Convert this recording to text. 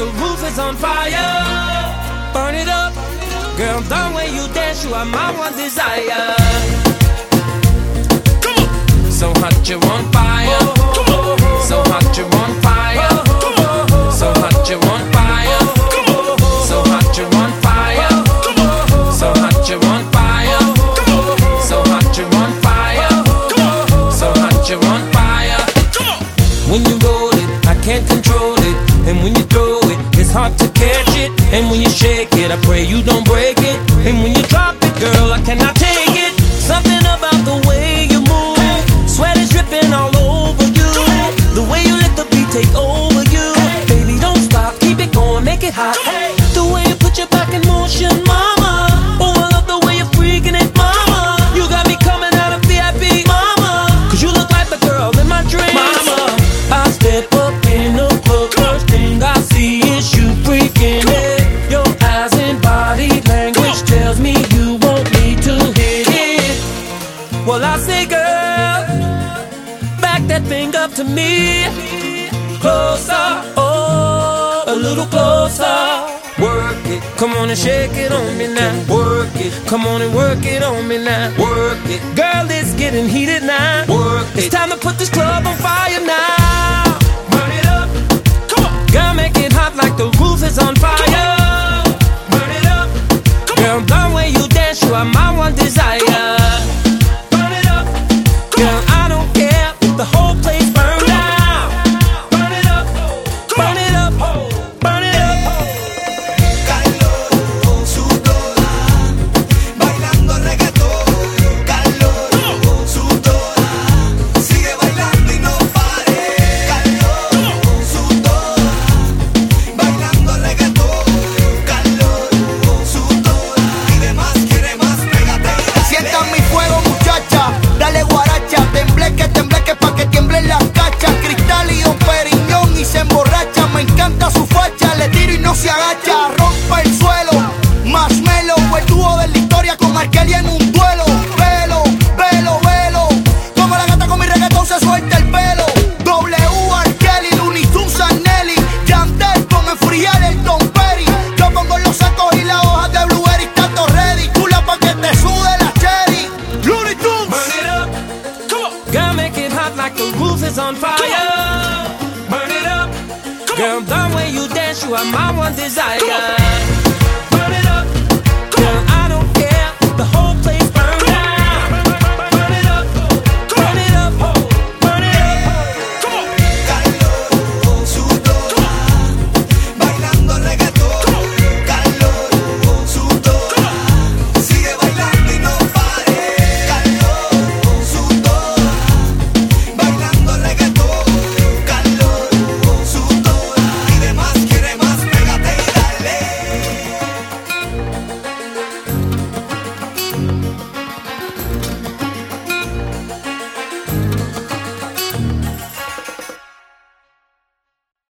the roof is on fire. Burn it up. Girl, the way you dance, you are my one desire. Come on. So hot, you're on fire. So hot, you're on fire. So hot, you're on fire. So hot, you're on fire. So hot, you're on fire. So hot, you're on fire. So hot, you're on fire. When you roll it, I can't control it. And when you throw it, it's hard to catch it. And when you shake it, I pray you don't break it. And when you drop it, girl, I cannot take it. Something about the way you move, sweat is dripping all over you. The way you let the beat take over you, baby, don't stop, keep it going, make it hot. Up to me. Closer, oh, a little closer. Work it, come on and shake it on me now. Work it, come on and work it on me now. Work it, girl, it's getting heated now. Work it, it's time to put this club guaracha, tembleque, tembleque pa' que tiemblen las cachas. Cristal y un periñón y se emborracha, me encanta su facha, le tiro y no se agacha, rompe el suelo. Marshmello, el dúo de la historia con Markelly en un duelo. Velo, velo, velo. Como la gata con mi reggaetón se suelta el pelo. W, Kelly, Looney Tunes, Nelly. Yandel con el Friel, el Tom is on fire. Burn it up. Girl, the way you dance, you are my one desire.